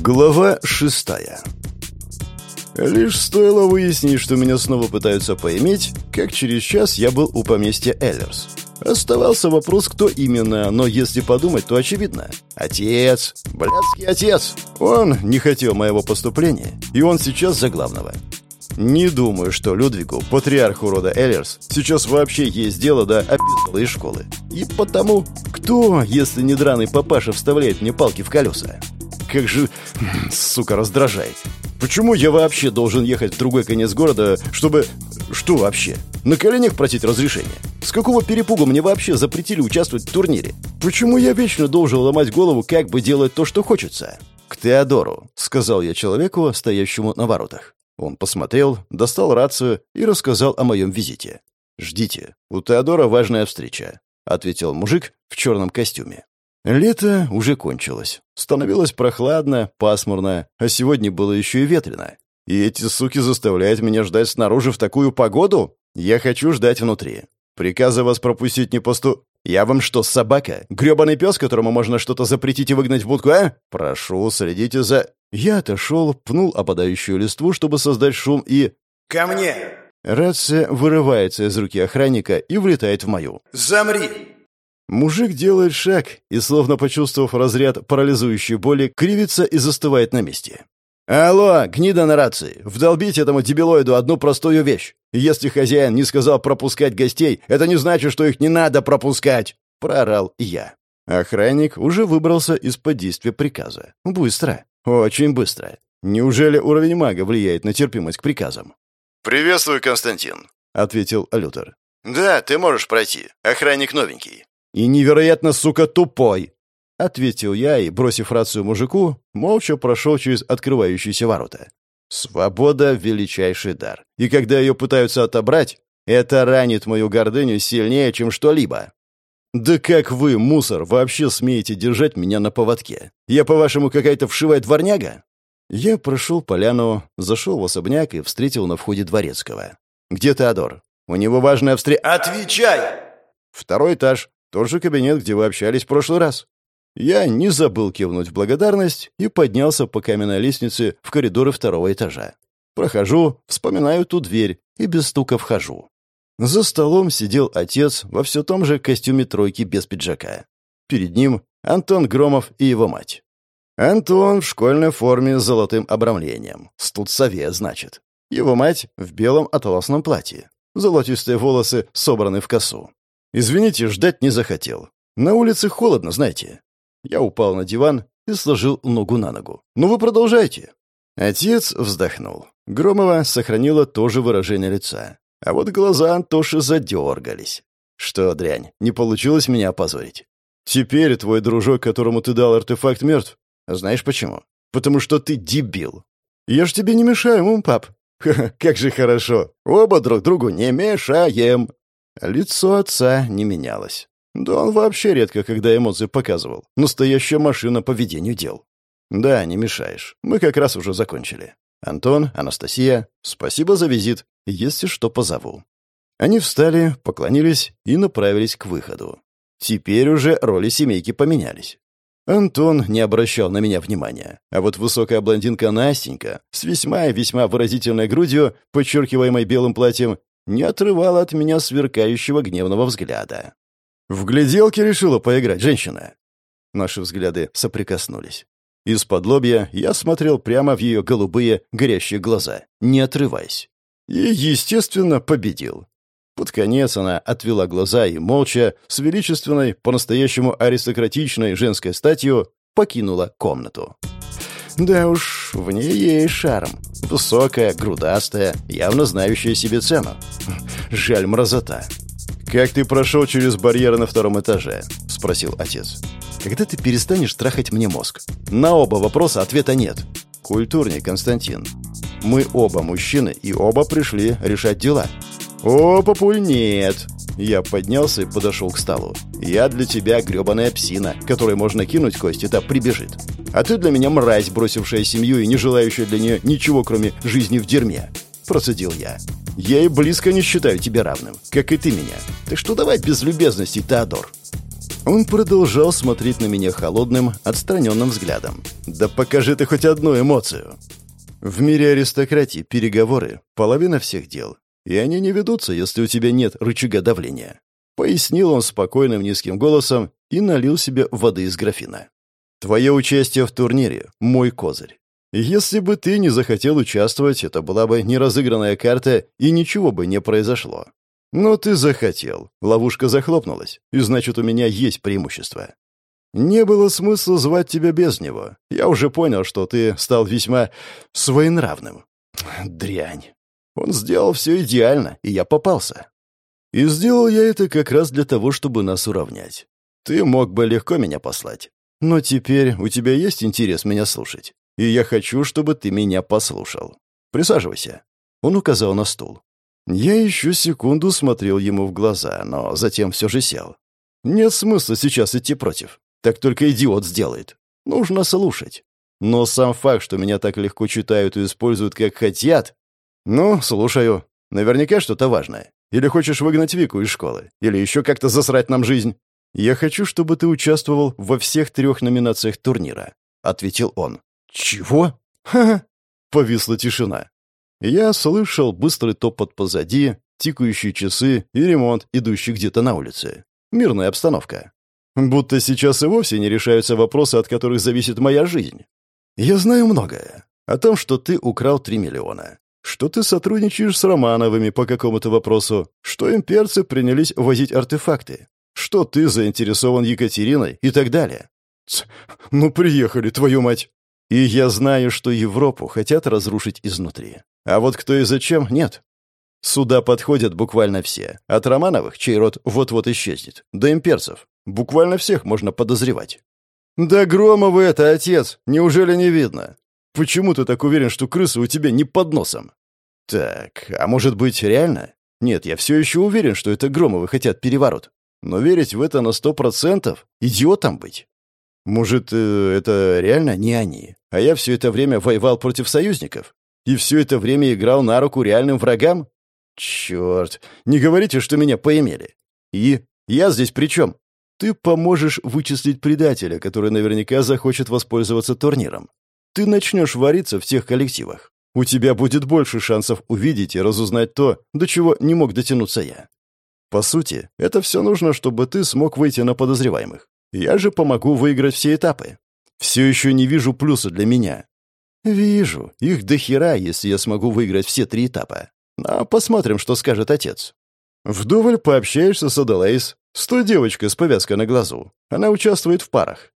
Глава шестая Лишь стоило выяснить, что меня снова пытаются поиметь, как через час я был у поместья Эллерс. Оставался вопрос, кто именно, но если подумать, то очевидно. Отец. Блядский отец. Он не хотел моего поступления, и он сейчас за главного. Не думаю, что Людвигу, патриарху рода Эллерс, сейчас вообще есть дело до описанной школы. И потому, кто, если не драный папаша, вставляет мне палки в колеса? Как же, сука, раздражает. Почему я вообще должен ехать в другой конец города, чтобы... Что вообще? На коленях просить разрешения? С какого перепугу мне вообще запретили участвовать в турнире? Почему я вечно должен ломать голову, как бы делать то, что хочется? «К Теодору», — сказал я человеку, стоящему на воротах. Он посмотрел, достал рацию и рассказал о моем визите. «Ждите, у Теодора важная встреча», — ответил мужик в черном костюме. Лето уже кончилось. Становилось прохладно, пасмурно, а сегодня было еще и ветрено. И эти суки заставляют меня ждать снаружи в такую погоду? Я хочу ждать внутри. Приказа вас пропустить не посту... Я вам что, собака? грёбаный пес, которому можно что-то запретить и выгнать в будку, а? Прошу, следите за... Я отошел, пнул опадающую листву, чтобы создать шум, и... «Ко мне!» Рация вырывается из руки охранника и влетает в мою. «Замри!» Мужик делает шаг и, словно почувствовав разряд парализующей боли, кривится и застывает на месте. «Алло, гнида на рации! Вдолбите этому дебилоиду одну простую вещь! Если хозяин не сказал пропускать гостей, это не значит, что их не надо пропускать!» — проорал я. Охранник уже выбрался из-под действия приказа. Быстро. Очень быстро. Неужели уровень мага влияет на терпимость к приказам? «Приветствую, Константин», — ответил Лютер. «Да, ты можешь пройти. Охранник новенький». «И невероятно, сука, тупой!» — ответил я и, бросив рацию мужику, молча прошел через открывающиеся ворота. Свобода — величайший дар. И когда ее пытаются отобрать, это ранит мою гордыню сильнее, чем что-либо. «Да как вы, мусор, вообще смеете держать меня на поводке? Я, по-вашему, какая-то вшивая дворняга?» Я прошел поляну, зашел в особняк и встретил на входе дворецкого. «Где Теодор? У него важная встреча...» «Отвечай!» «Второй этаж. Тот же кабинет, где вы общались в прошлый раз. Я не забыл кивнуть в благодарность и поднялся по каменной лестнице в коридоры второго этажа. Прохожу, вспоминаю ту дверь и без стука вхожу. За столом сидел отец во все том же костюме тройки без пиджака. Перед ним Антон Громов и его мать. Антон в школьной форме с золотым обрамлением. Студсовет, значит. Его мать в белом атласном платье. Золотистые волосы собраны в косу. Извините, ждать не захотел. На улице холодно, знаете. Я упал на диван и сложил ногу на ногу. Ну вы продолжайте. Отец вздохнул. Громова сохранила то же выражение лица. А вот глаза Антоши задергались. Что, дрянь, не получилось меня опозорить? Теперь твой дружок, которому ты дал артефакт, мертв. Знаешь почему? Потому что ты дебил. Я ж тебе не мешаю, мум, пап. Ха -ха, как же хорошо. Оба друг другу не мешаем. Лицо отца не менялось. Да он вообще редко, когда эмоции показывал. Настоящая машина по ведению дел. Да, не мешаешь. Мы как раз уже закончили. Антон, Анастасия, спасибо за визит. Если что, позову. Они встали, поклонились и направились к выходу. Теперь уже роли семейки поменялись. Антон не обращал на меня внимания, а вот высокая блондинка Настенька с весьма и весьма выразительной грудью, подчеркиваемой белым платьем, не отрывала от меня сверкающего гневного взгляда. «В гляделки решила поиграть, женщина!» Наши взгляды соприкоснулись. Из-под лобья я смотрел прямо в ее голубые, горящие глаза, не отрываясь. И, естественно, победил. Под конец она отвела глаза и, молча, с величественной, по-настоящему аристократичной женской статью, покинула комнату. Да уж, в ней есть шарм. Высокая, грудастая, явно знающая себе цену. Жаль мразота. «Как ты прошел через барьеры на втором этаже?» — спросил отец. «Когда ты перестанешь трахать мне мозг?» На оба вопроса ответа нет. Культурней, Константин. Мы оба мужчины и оба пришли решать дела. «О, папуль, нет!» Я поднялся и подошел к столу. «Я для тебя гребаная псина, которой можно кинуть кость, и та прибежит. А ты для меня мразь, бросившая семью и не желающая для нее ничего, кроме жизни в дерьме. Процедил я. Я и близко не считаю тебя равным, как и ты меня. Так что давай без любезностей, Теодор. Он продолжал смотреть на меня холодным, отстраненным взглядом. «Да покажи ты хоть одну эмоцию!» В мире аристократии переговоры — половина всех дел. И они не ведутся, если у тебя нет рычага давления. Пояснил он спокойным низким голосом и налил себе воды из графина. Твое участие в турнире — мой козырь. Если бы ты не захотел участвовать, это была бы неразыгранная карта, и ничего бы не произошло. Но ты захотел. Ловушка захлопнулась, и значит, у меня есть преимущество. Не было смысла звать тебя без него. Я уже понял, что ты стал весьма своенравным. Дрянь. Он сделал все идеально, и я попался. И сделал я это как раз для того, чтобы нас уравнять. Ты мог бы легко меня послать. Но теперь у тебя есть интерес меня слушать. И я хочу, чтобы ты меня послушал. Присаживайся. Он указал на стул. Я еще секунду смотрел ему в глаза, но затем все же сел. Нет смысла сейчас идти против. Так только идиот сделает. Нужно слушать. Но сам факт, что меня так легко читают и используют, как хотят... Ну, слушаю. Наверняка что-то важное. Или хочешь выгнать Вику из школы? Или еще как-то засрать нам жизнь? Я хочу, чтобы ты участвовал во всех трех номинациях турнира», — ответил он. «Чего?» «Ха-ха!» — повисла тишина. Я слышал быстрый топот позади, тикающие часы и ремонт, идущий где-то на улице. Мирная обстановка. Будто сейчас и вовсе не решаются вопросы, от которых зависит моя жизнь. Я знаю многое. О том, что ты украл 3 миллиона. Что ты сотрудничаешь с Романовыми по какому-то вопросу. Что имперцы принялись возить артефакты. Что ты заинтересован Екатериной и так далее. Ц, ну приехали, твою мать. И я знаю, что Европу хотят разрушить изнутри. А вот кто и зачем, нет. Сюда подходят буквально все. От Романовых, чей род вот-вот исчезнет, до имперцев. Буквально всех можно подозревать. «Да Громовы это, отец! Неужели не видно? Почему ты так уверен, что крысы у тебя не под носом?» «Так, а может быть, реально? Нет, я все еще уверен, что это Громовы хотят переворот. Но верить в это на сто процентов — идиотом быть. Может, э, это реально не они, а я все это время воевал против союзников? И все это время играл на руку реальным врагам? Черт, не говорите, что меня поимели. И я здесь при чем? Ты поможешь вычислить предателя, который наверняка захочет воспользоваться турниром. Ты начнешь вариться в тех коллективах. У тебя будет больше шансов увидеть и разузнать то, до чего не мог дотянуться я. По сути, это все нужно, чтобы ты смог выйти на подозреваемых. Я же помогу выиграть все этапы. Все еще не вижу плюса для меня. Вижу. Их до хера, если я смогу выиграть все три этапа. Но посмотрим, что скажет отец. Вдоволь пообщаешься с Адалейс, с той девочкой с повязкой на глазу. Она участвует в парах.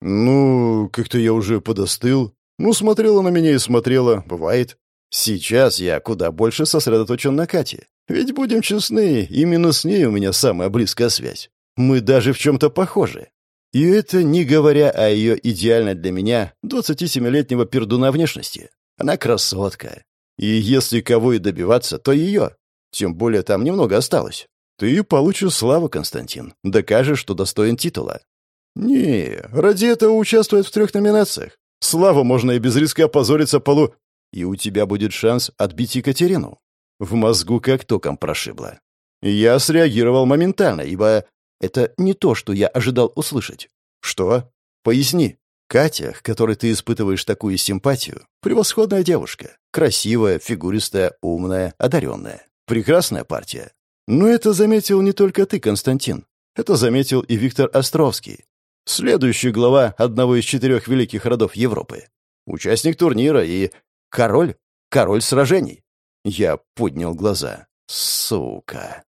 Ну, как-то я уже подостыл. Ну, смотрела на меня и смотрела, бывает. Сейчас я куда больше сосредоточен на Кате. Ведь, будем честны, именно с ней у меня самая близкая связь. Мы даже в чем-то похожи. И это не говоря о ее идеальной для меня 27-летнего пердуна внешности. Она красотка. И если кого и добиваться, то ее. Тем более там немного осталось. Ты получишь славу, Константин. Докажешь, что достоин титула. Не, ради этого участвует в трех номинациях. Славу можно и без риска опозориться полу... И у тебя будет шанс отбить Екатерину. В мозгу как током прошибло. Я среагировал моментально, ибо это не то, что я ожидал услышать. Что? Поясни. Катя, к которой ты испытываешь такую симпатию, превосходная девушка. Красивая, фигуристая, умная, одаренная. Прекрасная партия. Но это заметил не только ты, Константин. Это заметил и Виктор Островский. Следующий глава одного из четырех великих родов Европы. Участник турнира и король. Король сражений. Я поднял глаза. Сука.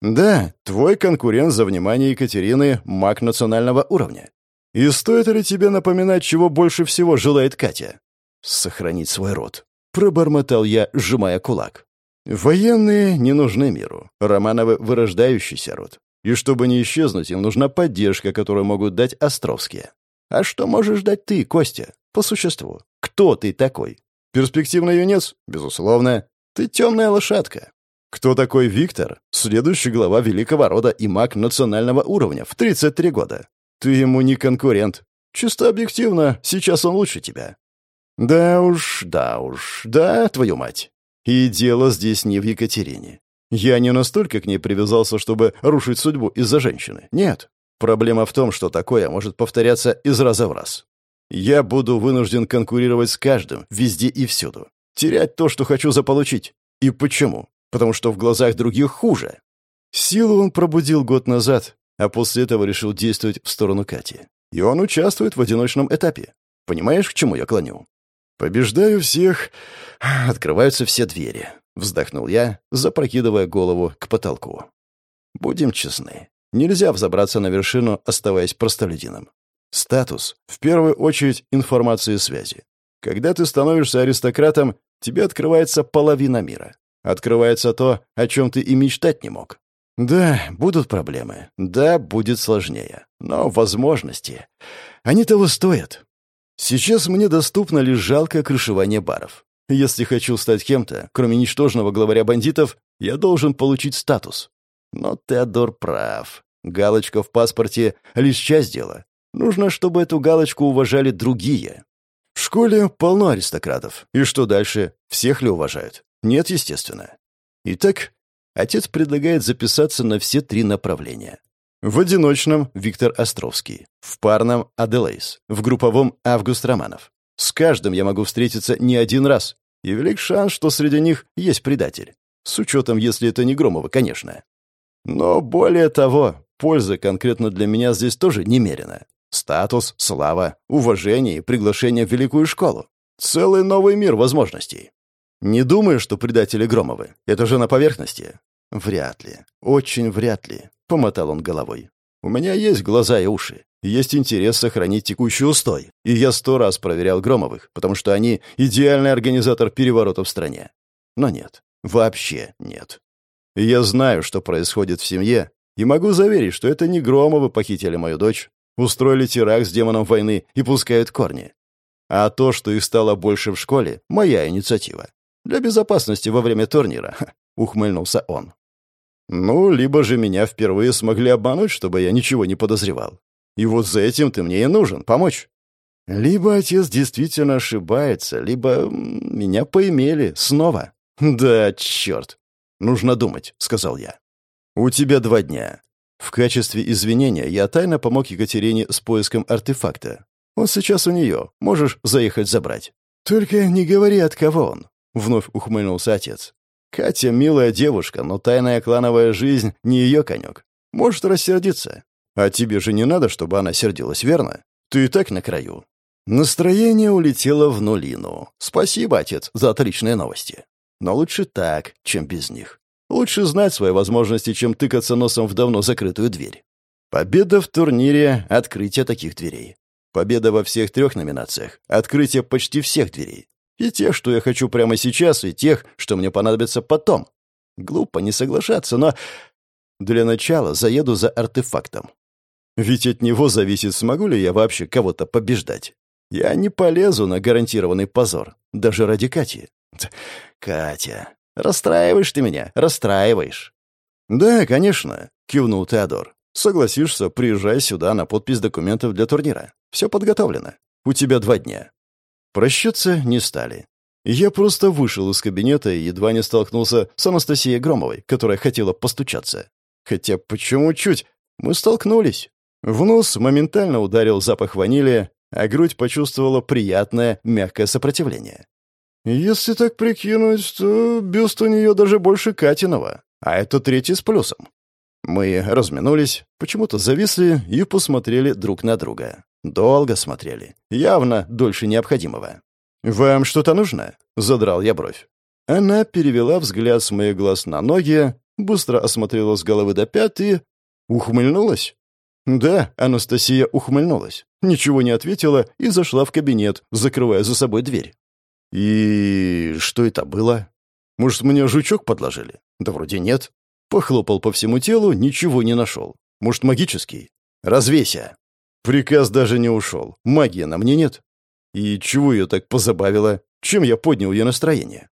Да, твой конкурент за внимание Екатерины — маг национального уровня. И стоит ли тебе напоминать, чего больше всего желает Катя? Сохранить свой род. Пробормотал я, сжимая кулак. Военные не нужны миру. Романовы — вырождающийся род. И чтобы не исчезнуть, им нужна поддержка, которую могут дать Островские. А что можешь дать ты, Костя? По существу. Кто ты такой? Перспективный юнец? Безусловно. Ты темная лошадка. Кто такой Виктор? Следующий глава великого рода и маг национального уровня в 33 года. Ты ему не конкурент. Чисто объективно, сейчас он лучше тебя. Да уж, да уж, да, твою мать. И дело здесь не в Екатерине. Я не настолько к ней привязался, чтобы рушить судьбу из-за женщины. Нет. Проблема в том, что такое может повторяться из раза в раз. Я буду вынужден конкурировать с каждым, везде и всюду. Терять то, что хочу заполучить. И почему? Потому что в глазах других хуже. Силу он пробудил год назад, а после этого решил действовать в сторону Кати. И он участвует в одиночном этапе. Понимаешь, к чему я клоню? Побеждаю всех, открываются все двери. Вздохнул я, запрокидывая голову к потолку. Будем честны. Нельзя взобраться на вершину, оставаясь простолюдином. Статус — в первую очередь информация и связи. Когда ты становишься аристократом, тебе открывается половина мира. Открывается то, о чем ты и мечтать не мог. Да, будут проблемы. Да, будет сложнее. Но возможности... Они того стоят. Сейчас мне доступно лишь жалкое крышевание баров. Если хочу стать кем-то, кроме ничтожного главаря бандитов, я должен получить статус. Но Теодор прав. Галочка в паспорте — лишь часть дела. Нужно, чтобы эту галочку уважали другие. Школе полно аристократов. И что дальше? Всех ли уважают? Нет, естественно. Итак, отец предлагает записаться на все три направления. В одиночном — Виктор Островский, в парном — Аделейс, в групповом — Август Романов. С каждым я могу встретиться не один раз, и велик шанс, что среди них есть предатель. С учетом, если это не Громова, конечно. Но более того, польза конкретно для меня здесь тоже немерена. Статус, слава, уважение и приглашение в великую школу. Целый новый мир возможностей. Не думаю, что предатели Громовы. Это же на поверхности. Вряд ли. Очень вряд ли. Помотал он головой. У меня есть глаза и уши. Есть интерес сохранить текущий устой. И я сто раз проверял Громовых, потому что они идеальный организатор переворота в стране. Но нет. Вообще нет. Я знаю, что происходит в семье, и могу заверить, что это не Громовы похитили мою дочь, устроили теракт с демоном войны и пускают корни. А то, что их стало больше в школе, моя инициатива. Для безопасности во время турнира, — ухмыльнулся он. Ну, либо же меня впервые смогли обмануть, чтобы я ничего не подозревал. И вот за этим ты мне и нужен, помочь. Либо отец действительно ошибается, либо меня поимели снова. Да, черт. Нужно думать, сказал я. У тебя два дня. В качестве извинения я тайно помог Екатерине с поиском артефакта. Он сейчас у нее. Можешь заехать забрать. Только не говори, от кого он. Вновь ухмыльнулся отец. Катя милая девушка, но тайная клановая жизнь не ее конек. Может рассердиться. А тебе же не надо, чтобы она сердилась, верно? Ты и так на краю. Настроение улетело в нулину. Спасибо, отец, за отличные новости. Но лучше так, чем без них. Лучше знать свои возможности, чем тыкаться носом в давно закрытую дверь. Победа в турнире — открытие таких дверей. Победа во всех трех номинациях — открытие почти всех дверей. И тех, что я хочу прямо сейчас, и тех, что мне понадобится потом. Глупо не соглашаться, но для начала заеду за артефактом. Ведь от него зависит, смогу ли я вообще кого-то побеждать. Я не полезу на гарантированный позор, даже ради Кати. Катя, расстраиваешь ты меня, расстраиваешь. Да, конечно, кивнул Теодор. Согласишься, приезжай сюда на подпись документов для турнира. Все подготовлено. У тебя два дня. Прощаться не стали. Я просто вышел из кабинета и едва не столкнулся с Анастасией Громовой, которая хотела постучаться. Хотя почему чуть? Мы столкнулись. В нос моментально ударил запах ванили, а грудь почувствовала приятное, мягкое сопротивление. Если так прикинуть, то бюст у нее даже больше Катинова, а это третий с плюсом. Мы разминулись, почему-то зависли и посмотрели друг на друга. Долго смотрели. Явно дольше необходимого. «Вам что-то нужно?» — задрал я бровь. Она перевела взгляд с моих глаз на ноги, быстро осмотрела с головы до пят и... ухмыльнулась. Да, Анастасия ухмыльнулась, ничего не ответила и зашла в кабинет, закрывая за собой дверь. И что это было? Может, мне жучок подложили? Да вроде нет. Похлопал по всему телу, ничего не нашел. Может, магический? Развейся. Приказ даже не ушел. Магии на мне нет. И чего ее так позабавило? Чем я поднял ее настроение?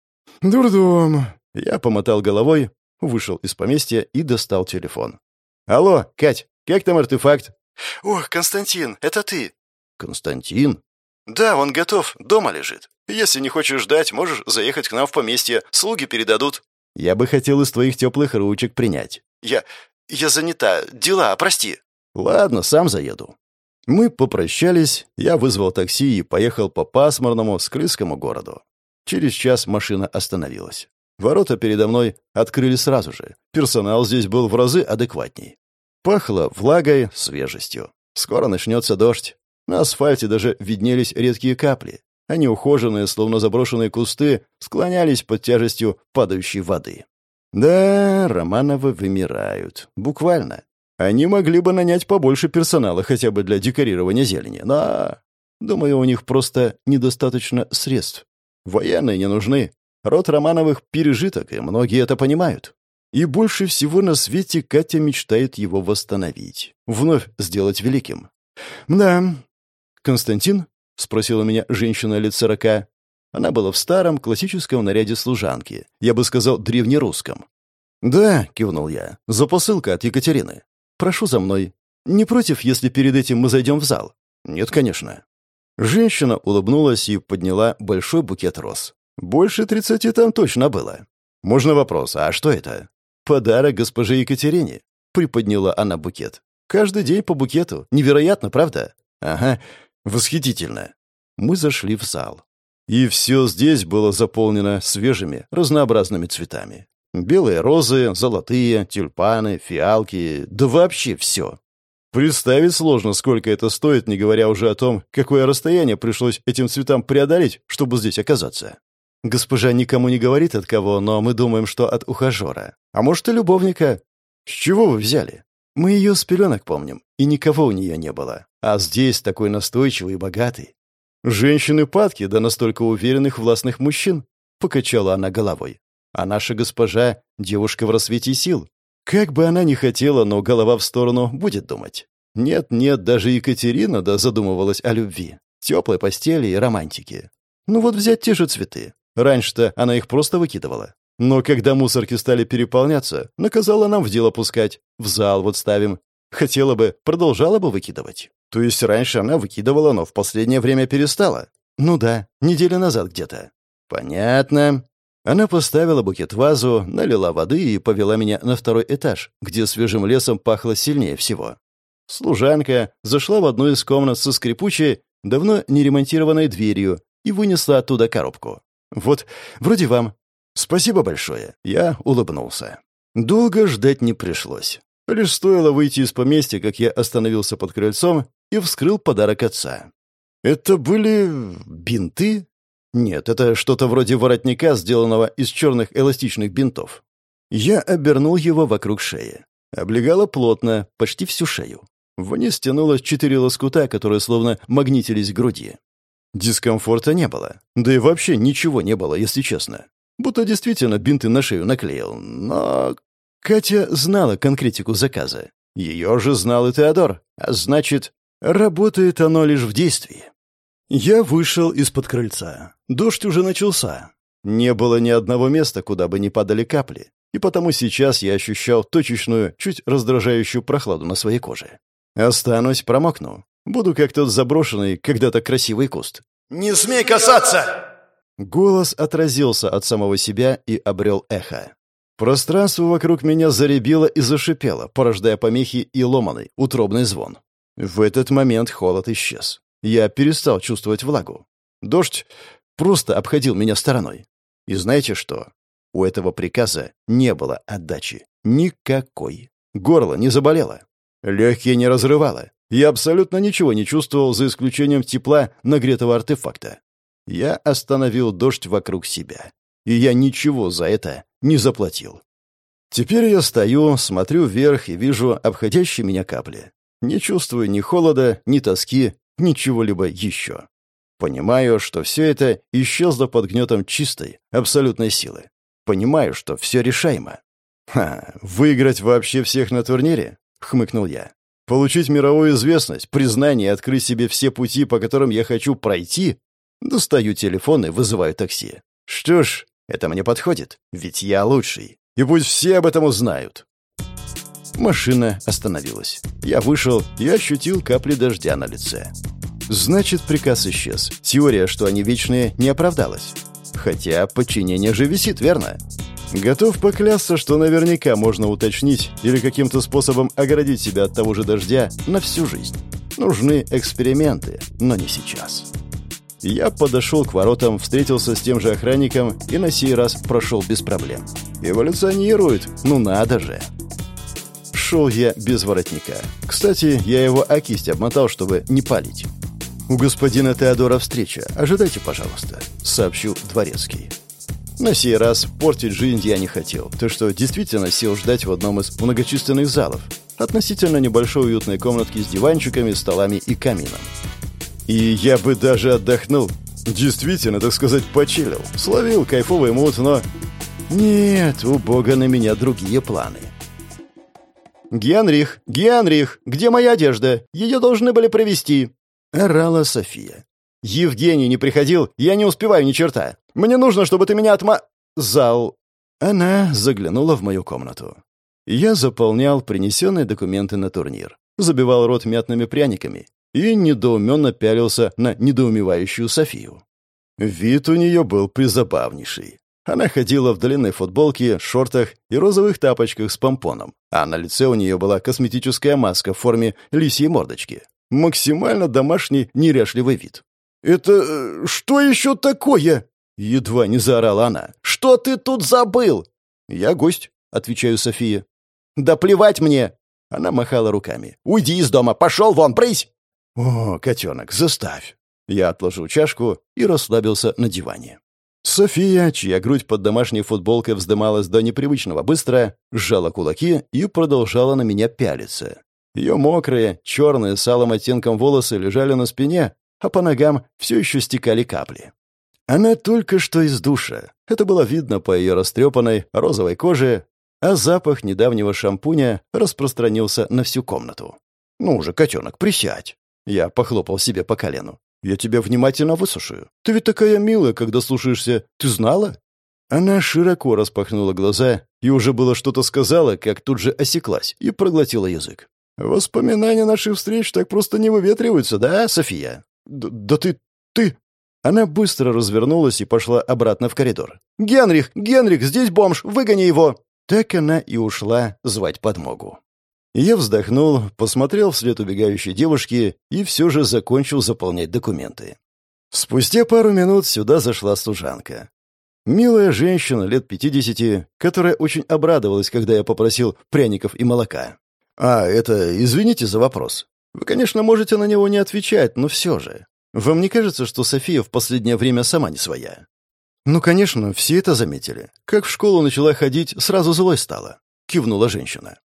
Дурдом. Я помотал головой, вышел из поместья и достал телефон. «Алло, Кать, как там артефакт?» «Ох, Константин, это ты!» «Константин?» «Да, он готов, дома лежит. Если не хочешь ждать, можешь заехать к нам в поместье, слуги передадут». «Я бы хотел из твоих теплых ручек принять». «Я... я занята. Дела, прости». Ладно, сам заеду. Мы попрощались, я вызвал такси и поехал по пасмурному, склизкому городу. Через час машина остановилась. Ворота передо мной открыли сразу же. Персонал здесь был в разы адекватней. Пахло влагой, свежестью. Скоро начнется дождь. На асфальте даже виднелись редкие капли. Они ухоженные, словно заброшенные кусты, склонялись под тяжестью падающей воды. Да, Романовы вымирают. Буквально. Они могли бы нанять побольше персонала хотя бы для декорирования зелени, но... Думаю, у них просто недостаточно средств. Военные не нужны. Род Романовых пережиток, и многие это понимают. И больше всего на свете Катя мечтает его восстановить. Вновь сделать великим. «Да». «Константин?» — спросила меня женщина лет сорока. Она была в старом классическом наряде служанки. Я бы сказал, древнерусском. «Да», — кивнул я, — «за посылка от Екатерины. Прошу за мной. Не против, если перед этим мы зайдем в зал?» «Нет, конечно». Женщина улыбнулась и подняла большой букет роз. «Больше тридцати там точно было». «Можно вопрос, а что это?» «Подарок госпоже Екатерине», — приподняла она букет. «Каждый день по букету. Невероятно, правда?» «Ага, восхитительно». Мы зашли в зал. И все здесь было заполнено свежими, разнообразными цветами. Белые розы, золотые, тюльпаны, фиалки, да вообще все. Представить сложно, сколько это стоит, не говоря уже о том, какое расстояние пришлось этим цветам преодолеть, чтобы здесь оказаться. Госпожа никому не говорит от кого, но мы думаем, что от ухажера. А может, и любовника. С чего вы взяли? Мы ее с пеленок помним, и никого у нее не было. А здесь такой настойчивый и богатый. Женщины падки, да настолько уверенных властных мужчин, покачала она головой. А наша госпожа — девушка в рассвете сил. Как бы она ни хотела, но голова в сторону будет думать. Нет-нет, даже Екатерина да задумывалась о любви, теплой постели и романтике. Ну вот взять те же цветы. Раньше-то она их просто выкидывала. Но когда мусорки стали переполняться, наказала нам в дело пускать. В зал вот ставим. Хотела бы, продолжала бы выкидывать. То есть раньше она выкидывала, но в последнее время перестала. Ну да, неделю назад где-то. Понятно. Она поставила букет вазу, налила воды и повела меня на второй этаж, где свежим лесом пахло сильнее всего. Служанка зашла в одну из комнат со скрипучей, давно не ремонтированной дверью и вынесла оттуда коробку. «Вот, вроде вам». «Спасибо большое». Я улыбнулся. Долго ждать не пришлось. Лишь стоило выйти из поместья, как я остановился под крыльцом и вскрыл подарок отца. Это были бинты? Нет, это что-то вроде воротника, сделанного из черных эластичных бинтов. Я обернул его вокруг шеи. Облегало плотно, почти всю шею. Вниз тянулось четыре лоскута, которые словно магнитились к груди. Дискомфорта не было. Да и вообще ничего не было, если честно. Будто действительно бинты на шею наклеил. Но Катя знала конкретику заказа. Ее же знал и Теодор. А значит, работает оно лишь в действии. Я вышел из-под крыльца. Дождь уже начался. Не было ни одного места, куда бы не падали капли, и потому сейчас я ощущал точечную, чуть раздражающую прохладу на своей коже. Останусь, промокну. Буду как тот заброшенный, когда-то красивый куст. «Не смей касаться!» Голос отразился от самого себя и обрел эхо. Пространство вокруг меня заребило и зашипело, порождая помехи и ломаный, утробный звон. В этот момент холод исчез. Я перестал чувствовать влагу. Дождь просто обходил меня стороной. И знаете что? У этого приказа не было отдачи. Никакой. Горло не заболело. Легкие не разрывало. Я абсолютно ничего не чувствовал, за исключением тепла нагретого артефакта. Я остановил дождь вокруг себя. И я ничего за это не заплатил. Теперь я стою, смотрю вверх и вижу обходящие меня капли. Не чувствую ни холода, ни тоски, ничего-либо еще. Понимаю, что все это исчезло под гнетом чистой, абсолютной силы. Понимаю, что все решаемо. «Ха, выиграть вообще всех на турнире?» — хмыкнул я. «Получить мировую известность, признание открыть себе все пути, по которым я хочу пройти?» Достаю телефон и вызываю такси. «Что ж, это мне подходит, ведь я лучший. И пусть все об этом узнают». Машина остановилась. Я вышел и ощутил капли дождя на лице. Значит, приказ исчез. Теория, что они вечные, не оправдалась. Хотя подчинение же висит, верно? Готов поклясться, что наверняка можно уточнить или каким-то способом оградить себя от того же дождя на всю жизнь. Нужны эксперименты, но не сейчас. Я подошел к воротам, встретился с тем же охранником и на сей раз прошел без проблем. Эволюционирует, ну надо же. Шел я без воротника. Кстати, я его о кисть обмотал, чтобы не палить. «У господина Теодора встреча. Ожидайте, пожалуйста», — сообщил Дворецкий. На сей раз портить жизнь я не хотел, то что действительно сел ждать в одном из многочисленных залов, относительно небольшой уютной комнатки с диванчиками, столами и камином. И я бы даже отдохнул. Действительно, так сказать, почилил. Словил кайфовый мут, но... Нет, у бога на меня другие планы. «Генрих! Генрих! Где моя одежда? Ее должны были привезти!» Орала София. «Евгений не приходил, я не успеваю ни черта. Мне нужно, чтобы ты меня отма...» «Зал...» Она заглянула в мою комнату. Я заполнял принесенные документы на турнир, забивал рот мятными пряниками и недоуменно пялился на недоумевающую Софию. Вид у нее был призабавнейший. Она ходила в длинной футболке, шортах и розовых тапочках с помпоном, а на лице у нее была косметическая маска в форме лисьей мордочки. Максимально домашний неряшливый вид. «Это э, что еще такое?» Едва не заорала она. «Что ты тут забыл?» «Я гость», — отвечаю София. «Да плевать мне!» Она махала руками. «Уйди из дома! Пошел вон! Брысь!» «О, котенок, заставь!» Я отложил чашку и расслабился на диване. София, чья грудь под домашней футболкой вздымалась до непривычного быстро, сжала кулаки и продолжала на меня пялиться. Ее мокрые, черные, с алым оттенком волосы лежали на спине, а по ногам все еще стекали капли. Она только что из душа. Это было видно по ее растрепанной розовой коже, а запах недавнего шампуня распространился на всю комнату. «Ну же, котенок, присядь!» Я похлопал себе по колену. «Я тебя внимательно высушаю. Ты ведь такая милая, когда слушаешься. Ты знала?» Она широко распахнула глаза и уже было что-то сказала, как тут же осеклась и проглотила язык. «Воспоминания наших встреч так просто не выветриваются, да, София?» «Да, да ты... ты...» Она быстро развернулась и пошла обратно в коридор. «Генрих! Генрих! Здесь бомж! Выгони его!» Так она и ушла звать подмогу. Я вздохнул, посмотрел вслед убегающей девушки и все же закончил заполнять документы. Спустя пару минут сюда зашла служанка. Милая женщина лет пятидесяти, которая очень обрадовалась, когда я попросил пряников и молока. «А, это... Извините за вопрос. Вы, конечно, можете на него не отвечать, но все же. Вам не кажется, что София в последнее время сама не своя?» «Ну, конечно, все это заметили. Как в школу начала ходить, сразу злой стала», — кивнула женщина.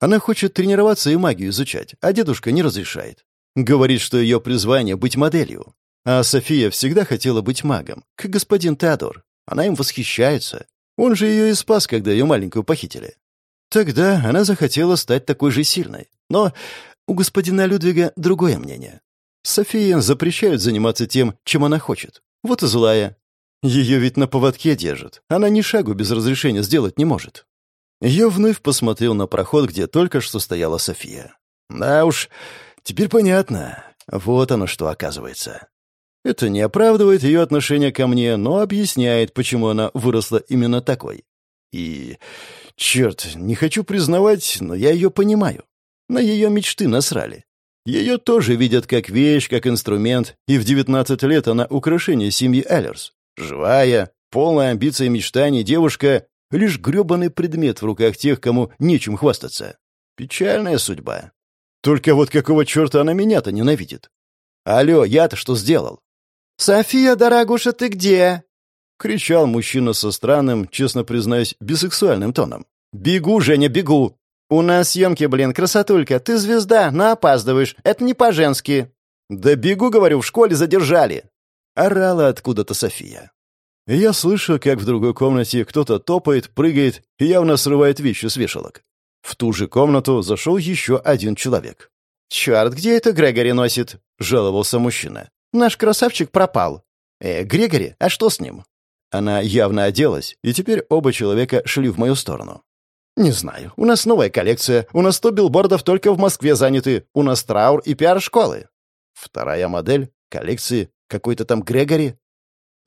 «Она хочет тренироваться и магию изучать, а дедушка не разрешает. Говорит, что ее призвание — быть моделью. А София всегда хотела быть магом, как господин Теодор. Она им восхищается. Он же ее и спас, когда ее маленькую похитили. Тогда она захотела стать такой же сильной. Но у господина Людвига другое мнение. София запрещают заниматься тем, чем она хочет. Вот и злая. Ее ведь на поводке держат. Она ни шагу без разрешения сделать не может. Я вновь посмотрел на проход, где только что стояла София. Да уж, теперь понятно. Вот оно что оказывается. Это не оправдывает ее отношение ко мне, но объясняет, почему она выросла именно такой. И, черт, не хочу признавать, но я ее понимаю. На ее мечты насрали. Ее тоже видят как вещь, как инструмент, и в 19 лет она украшение семьи Эллерс. Живая, полная амбиций и мечтаний девушка — лишь грёбаный предмет в руках тех, кому нечем хвастаться. Печальная судьба. Только вот какого черта она меня-то ненавидит? Алло, я-то что сделал? «София, дорогуша, ты где?» — кричал мужчина со странным, честно признаюсь, бисексуальным тоном. «Бегу, Женя, бегу!» «У нас съемки, блин, красотулька, ты звезда, но опаздываешь, это не по-женски». «Да бегу, говорю, в школе задержали». Орала откуда-то София. Я слышу, как в другой комнате кто-то топает, прыгает и явно срывает вещи с вешалок. В ту же комнату зашел еще один человек. «Черт, где это Грегори носит?» — жаловался мужчина. «Наш красавчик пропал». «Э, Грегори, а что с ним?» Она явно оделась, и теперь оба человека шли в мою сторону. «Не знаю. У нас новая коллекция. У нас сто билбордов только в Москве заняты. У нас траур и пиар-школы». Вторая модель коллекции какой-то там Грегори.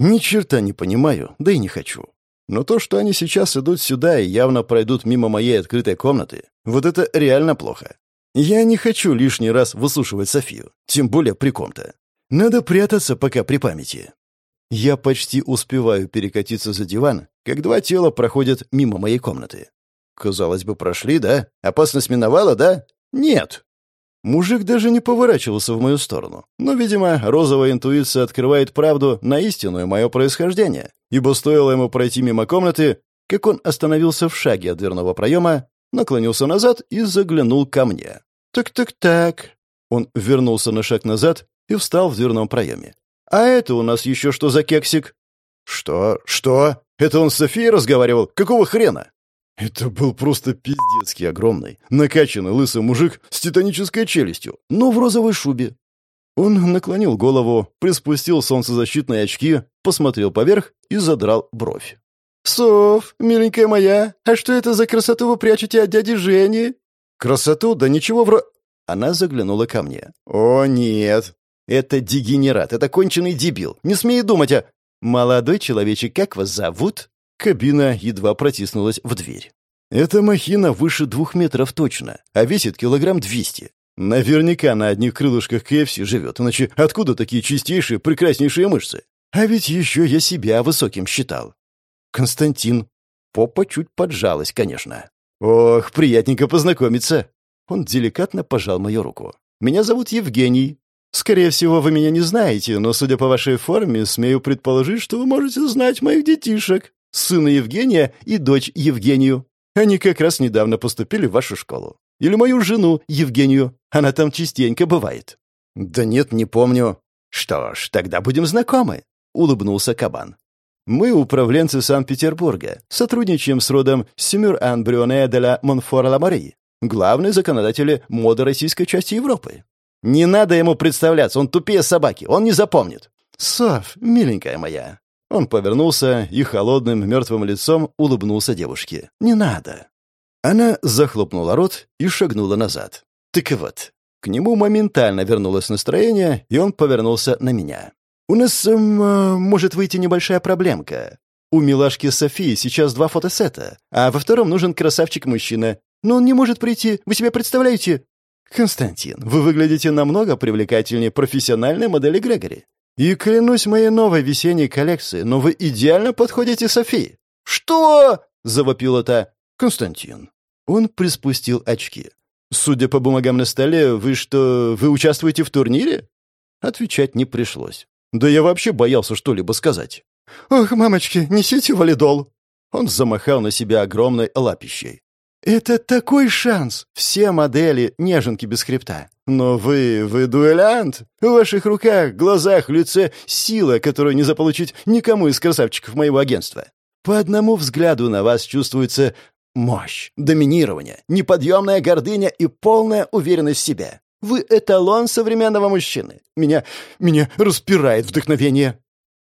Ни черта не понимаю, да и не хочу. Но то, что они сейчас идут сюда и явно пройдут мимо моей открытой комнаты, вот это реально плохо. Я не хочу лишний раз выслушивать Софию, тем более при ком-то. Надо прятаться пока при памяти. Я почти успеваю перекатиться за диван, как два тела проходят мимо моей комнаты. Казалось бы, прошли, да? Опасность миновала, да? Нет. Мужик даже не поворачивался в мою сторону. Но, видимо, розовая интуиция открывает правду на истинное мое происхождение, ибо стоило ему пройти мимо комнаты, как он остановился в шаге от дверного проема, наклонился назад и заглянул ко мне. «Так-так-так». Он вернулся на шаг назад и встал в дверном проеме. «А это у нас еще что за кексик?» «Что? Что? Это он с Софией разговаривал? Какого хрена?» Это был просто пиздецкий огромный, накачанный лысый мужик с титанической челюстью, но в розовой шубе. Он наклонил голову, приспустил солнцезащитные очки, посмотрел поверх и задрал бровь. «Сов, миленькая моя, а что это за красоту вы прячете от дяди Жени?» «Красоту? Да ничего вро...» Она заглянула ко мне. «О, нет. Это дегенерат, это конченый дебил. Не смей думать о...» «Молодой человечек, как вас зовут?» Кабина едва протиснулась в дверь. Эта махина выше двух метров точно, а весит килограмм двести. Наверняка на одних крылышках КФС живет, иначе откуда такие чистейшие, прекраснейшие мышцы? А ведь еще я себя высоким считал. Константин. Попа чуть поджалась, конечно. Ох, приятненько познакомиться. Он деликатно пожал мою руку. Меня зовут Евгений. Скорее всего, вы меня не знаете, но, судя по вашей форме, смею предположить, что вы можете знать моих детишек сына Евгения и дочь Евгению. Они как раз недавно поступили в вашу школу. Или мою жену Евгению. Она там частенько бывает». «Да нет, не помню». «Что ж, тогда будем знакомы», — улыбнулся Кабан. «Мы управленцы Санкт-Петербурга, сотрудничаем с родом Симюр-Ан Брюоне де ла Монфора-Ла-Мари, главные законодатели моды российской части Европы. Не надо ему представляться, он тупее собаки, он не запомнит». «Соф, миленькая моя, он повернулся и холодным мертвым лицом улыбнулся девушке. «Не надо». Она захлопнула рот и шагнула назад. «Так вот». К нему моментально вернулось настроение, и он повернулся на меня. «У нас эм, э, может выйти небольшая проблемка. У милашки Софии сейчас два фотосета, а во втором нужен красавчик-мужчина. Но он не может прийти, вы себе представляете?» «Константин, вы выглядите намного привлекательнее профессиональной модели Грегори. И клянусь моей новой весенней коллекции, но вы идеально подходите Софии. Что? завопила та. Константин. Он приспустил очки. Судя по бумагам на столе, вы что, вы участвуете в турнире? Отвечать не пришлось. Да я вообще боялся что-либо сказать. Ох, мамочки, несите валидол. Он замахал на себя огромной лапищей. «Это такой шанс! Все модели — неженки без хребта. Но вы, вы дуэлянт. В ваших руках, глазах, лице сила, которую не заполучить никому из красавчиков моего агентства. По одному взгляду на вас чувствуется мощь, доминирование, неподъемная гордыня и полная уверенность в себе. Вы эталон современного мужчины. Меня, меня распирает вдохновение».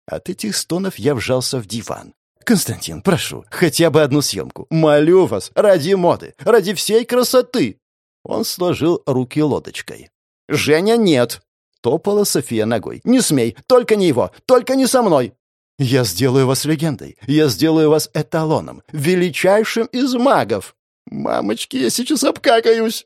От этих стонов я вжался в диван. «Константин, прошу, хотя бы одну съемку. Молю вас, ради моды, ради всей красоты!» Он сложил руки лодочкой. «Женя, нет!» — топала София ногой. «Не смей! Только не его! Только не со мной!» «Я сделаю вас легендой! Я сделаю вас эталоном! Величайшим из магов!» «Мамочки, я сейчас обкакаюсь!»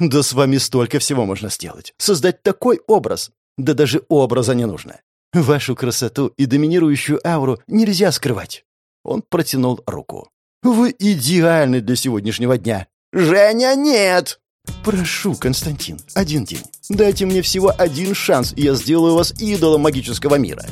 «Да с вами столько всего можно сделать! Создать такой образ! Да даже образа не нужно! Вашу красоту и доминирующую ауру нельзя скрывать!» Он протянул руку. «Вы идеальны для сегодняшнего дня!» «Женя, нет!» «Прошу, Константин, один день. Дайте мне всего один шанс, и я сделаю вас идолом магического мира».